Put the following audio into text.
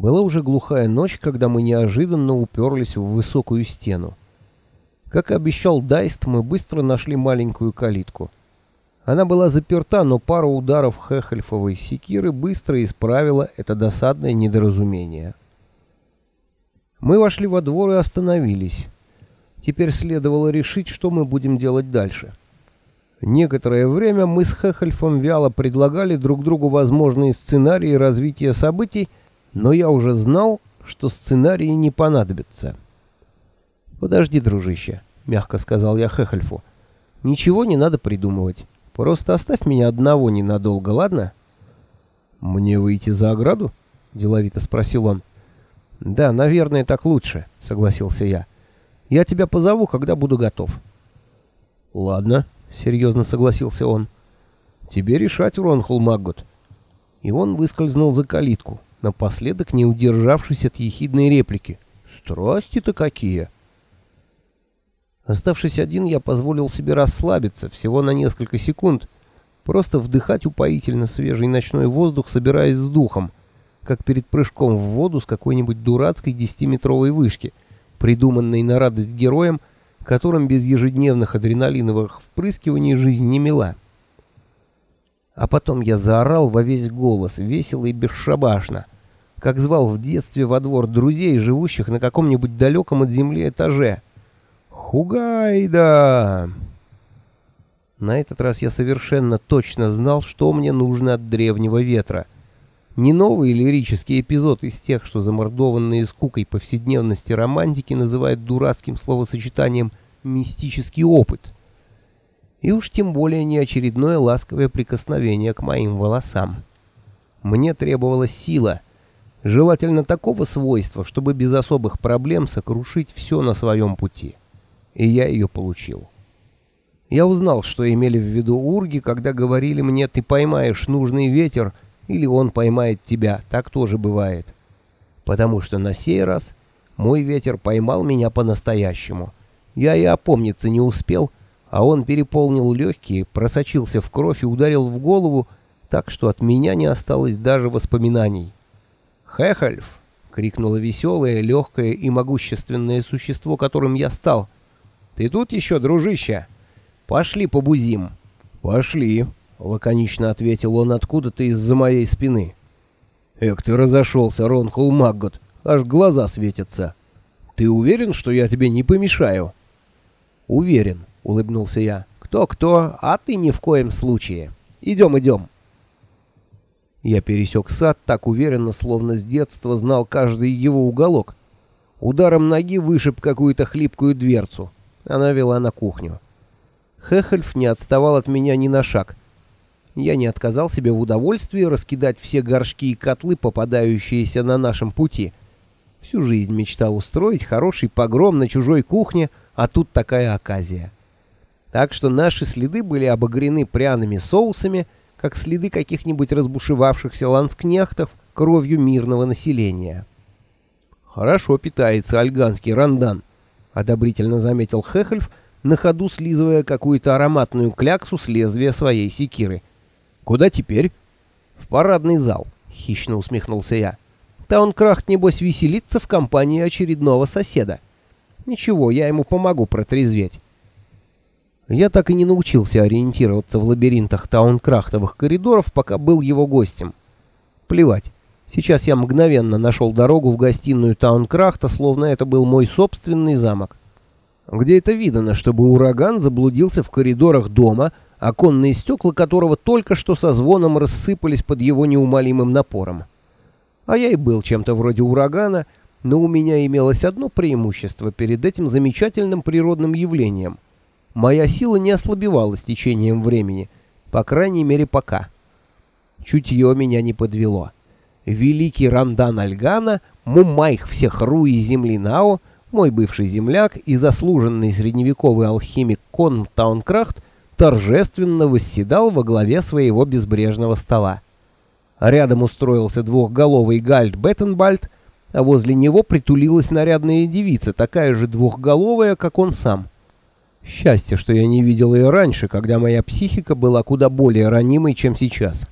Была уже глухая ночь, когда мы неожиданно уперлись в высокую стену. Как и обещал Дайст, мы быстро нашли маленькую калитку. Она была заперта, но пара ударов хехельфовой секиры быстро исправила это досадное недоразумение. Мы вошли во двор и остановились. Теперь следовало решить, что мы будем делать дальше. Некоторое время мы с Хехельфом вяло предлагали друг другу возможные сценарии развития событий, но я уже знал, что сценарии не понадобятся. «Подожди, дружище», — мягко сказал я Хехельфу. «Ничего не надо придумывать. Просто оставь меня одного ненадолго, ладно?» «Мне выйти за ограду?» — деловито спросил он. «Да, наверное, так лучше», — согласился я. «Я тебя позову, когда буду готов». «Ладно», — серьезно согласился он. «Тебе решать, Ронхул Маггот». И он выскользнул за калитку, напоследок не удержавшись от ехидной реплики. «Страсти-то какие!» Оставшись один, я позволил себе расслабиться всего на несколько секунд, просто вдыхать упоительно свежий ночной воздух, собираясь с духом, как перед прыжком в воду с какой-нибудь дурацкой десятиметровой вышки, придуманной на радость героям, которым без ежедневных адреналиновых впрыскиваний жизнь не мила. А потом я заорал во весь голос, весело и бесшабашно, как звал в детстве во двор друзей, живущих на каком-нибудь далеком от земли этаже. «Хугайда!» На этот раз я совершенно точно знал, что мне нужно от древнего ветра. Не новый лирический эпизод из тех, что замордованные скукой повседневности романтики называют дурацким словосочетанием «мистический опыт». И уж тем более не очередное ласковое прикосновение к моим волосам. Мне требовалась сила, желательно такого свойства, чтобы без особых проблем сокрушить все на своем пути. И я ее получил. Я узнал, что имели в виду урги, когда говорили мне «ты поймаешь нужный ветер», или он поймает тебя, так тоже бывает. Потому что на сей раз мой ветер поймал меня по-настоящему. Я и опомниться не успел, а он переполнил легкие, просочился в кровь и ударил в голову, так что от меня не осталось даже воспоминаний. «Хехальф!» — крикнуло веселое, легкое и могущественное существо, которым я стал. «Ты тут еще, дружище? Пошли побузим!» «Пошли!» — лаконично ответил он откуда-то из-за моей спины. «Эх ты разошелся, Ронхул Маггот, аж глаза светятся. Ты уверен, что я тебе не помешаю?» «Уверен», — улыбнулся я. «Кто-кто, а ты ни в коем случае. Идем, идем». Я пересек сад так уверенно, словно с детства знал каждый его уголок. Ударом ноги вышиб какую-то хлипкую дверцу. Она вела на кухню. Хехельф не отставал от меня ни на шаг я не отказал себе в удовольствии раскидать все горшки и котлы, попадающиеся на нашем пути. Всю жизнь мечтал устроить хороший погром на чужой кухне, а тут такая оказия. Так что наши следы были обогрены пряными соусами, как следы каких-нибудь разбушевавшихся ланскнехтов кровью мирного населения. «Хорошо питается альганский рандан», — одобрительно заметил Хехельф, на ходу слизывая какую-то ароматную кляксу с лезвия своей секиры — Куда теперь? В парадный зал, хищно усмехнулся я. Таункрафт, небось, веселится в компании очередного соседа. Ничего, я ему помогу протрезветь. Я так и не научился ориентироваться в лабиринтах таункрафтовых коридоров, пока был его гостем. Плевать. Сейчас я мгновенно нашел дорогу в гостиную Таункрафта, словно это был мой собственный замок. Где это видано, чтобы ураган заблудился в коридорах дома, оконные стекла которого только что со звоном рассыпались под его неумолимым напором. А я и был чем-то вроде урагана, но у меня имелось одно преимущество перед этим замечательным природным явлением. Моя сила не ослабевала с течением времени, по крайней мере пока. Чутье меня не подвело. Великий Рандан Альгана, мумайх всех ру и земли Нао, мой бывший земляк и заслуженный средневековый алхимик Кон Таункрахт торжественно восседал во главе своего безбрежного стола. Рядом устроился двухголовый Гальд Беттенбальд, а возле него притулилась нарядная девица, такая же двухголовая, как он сам. Счастье, что я не видел ее раньше, когда моя психика была куда более ранимой, чем сейчас.